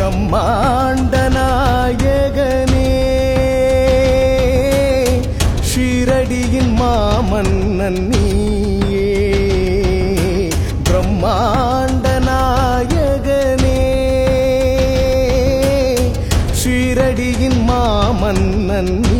பிரம்மாண்டநாயகனே. ஷீரடியின் மாமன்னன் நீயே. பிரம்மாண்டநாயகனே. ஷீரடியின் மாமன்னன் நீ